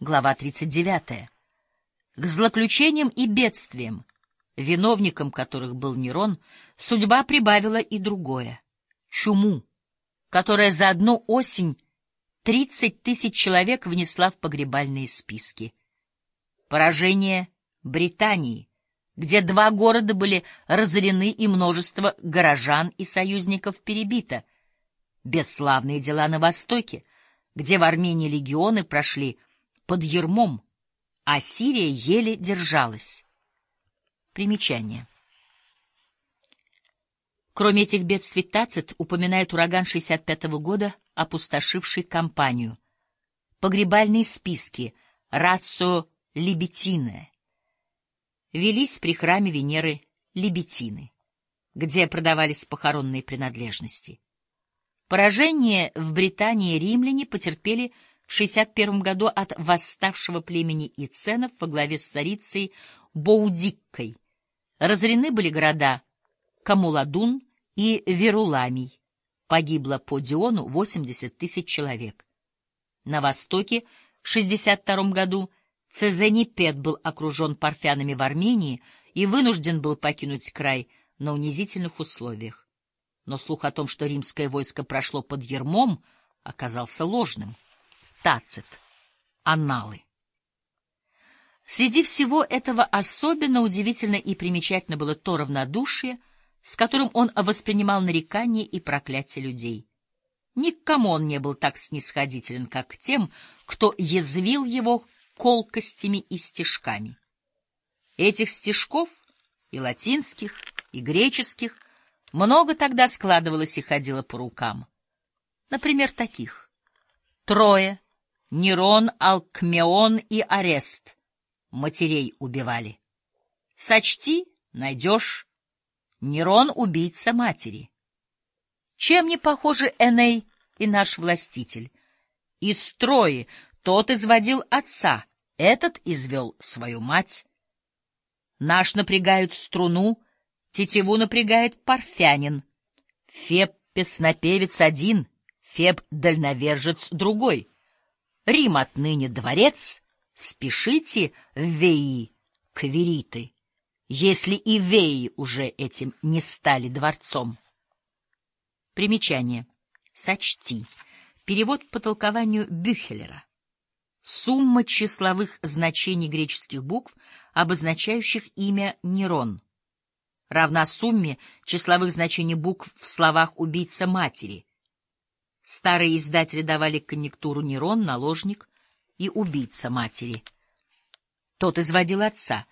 Глава 39. К злоключениям и бедствиям, виновником которых был Нерон, судьба прибавила и другое — чуму, которая за одну осень 30 тысяч человек внесла в погребальные списки. Поражение Британии, где два города были разорены и множество горожан и союзников перебито. Бесславные дела на Востоке, где в Армении легионы прошли под ермом, а Сирия еле держалась. Примечание. Кроме этих бедствий, Тацит упоминает ураган 65 -го года, опустошивший компанию. Погребальные списки, рацио либетине, велись при храме Венеры Либетины, где продавались похоронные принадлежности. Поражение в Британии римляне потерпели в 61 году от восставшего племени Иценов во главе с царицей Боудиккой. Разорены были города Камуладун и Веруламий. Погибло по Диону 80 тысяч человек. На востоке в 62 году Цезенипед был окружен парфянами в Армении и вынужден был покинуть край на унизительных условиях. Но слух о том, что римское войско прошло под ермом, оказался ложным. Тацит. Анналы. Среди всего этого особенно удивительно и примечательно было то равнодушие, с которым он воспринимал нарекания и проклятия людей. Ни к кому он не был так снисходителен, как тем, кто язвил его колкостями и стишками. Этих стишков, и латинских, и греческих, много тогда складывалось и ходило по рукам. Например, таких. Трое, Нерон, Алкмеон и Арест матерей убивали. Сочти, найдешь. Нерон — убийца матери. Чем не похожи Эней и наш властитель? Из строи тот изводил отца, этот извел свою мать. Наш напрягают струну, тетиву напрягает парфянин. Феб — песнопевец один, Феб — дальновержец другой — Рим отныне дворец, спешите в Веи, квериты, если и Веи уже этим не стали дворцом. Примечание. Сочти. Перевод по толкованию Бюхелера. Сумма числовых значений греческих букв, обозначающих имя Нерон, равна сумме числовых значений букв в словах «убийца матери», Старые издатели давали конъюнктуру Нерон, наложник и убийца матери. Тот изводил отца.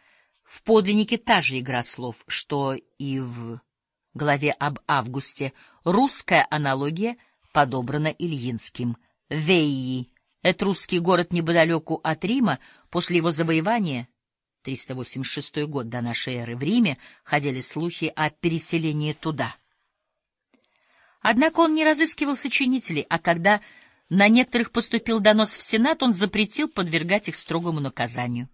В подлиннике та же игра слов, что и в главе об Августе. Русская аналогия подобрана Ильинским. Вейи — это русский город неподалеку от Рима. После его завоевания, 386 год до нашей эры, в Риме ходили слухи о переселении туда — Однако он не разыскивал сочинителей, а когда на некоторых поступил донос в Сенат, он запретил подвергать их строгому наказанию.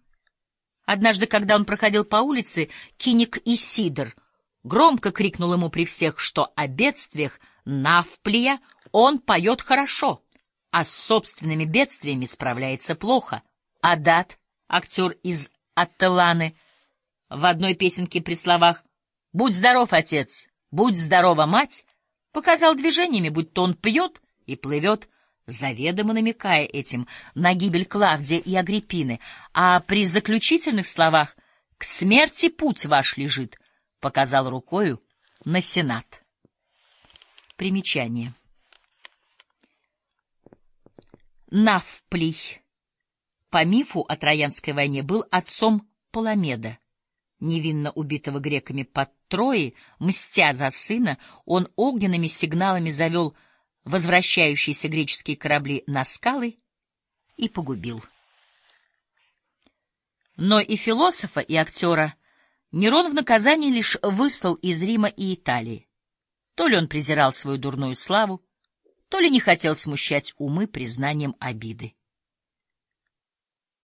Однажды, когда он проходил по улице, Киник и Сидор громко крикнул ему при всех, что о бедствиях Навплия он поет хорошо, а с собственными бедствиями справляется плохо. Адат, актер из Аттеланы, в одной песенке при словах «Будь здоров, отец! Будь здорова, мать!» Показал движениями, будто он пьет и плывет, заведомо намекая этим на гибель Клавдия и Агриппины, а при заключительных словах «К смерти путь ваш лежит», показал рукою на Сенат. Примечание. Навплий. По мифу о Троянской войне был отцом Паламеда невинно убитого греками под Троей, мстя за сына, он огненными сигналами завел возвращающиеся греческие корабли на скалы и погубил. Но и философа, и актера Нерон в наказание лишь выслал из Рима и Италии. То ли он презирал свою дурную славу, то ли не хотел смущать умы признанием обиды.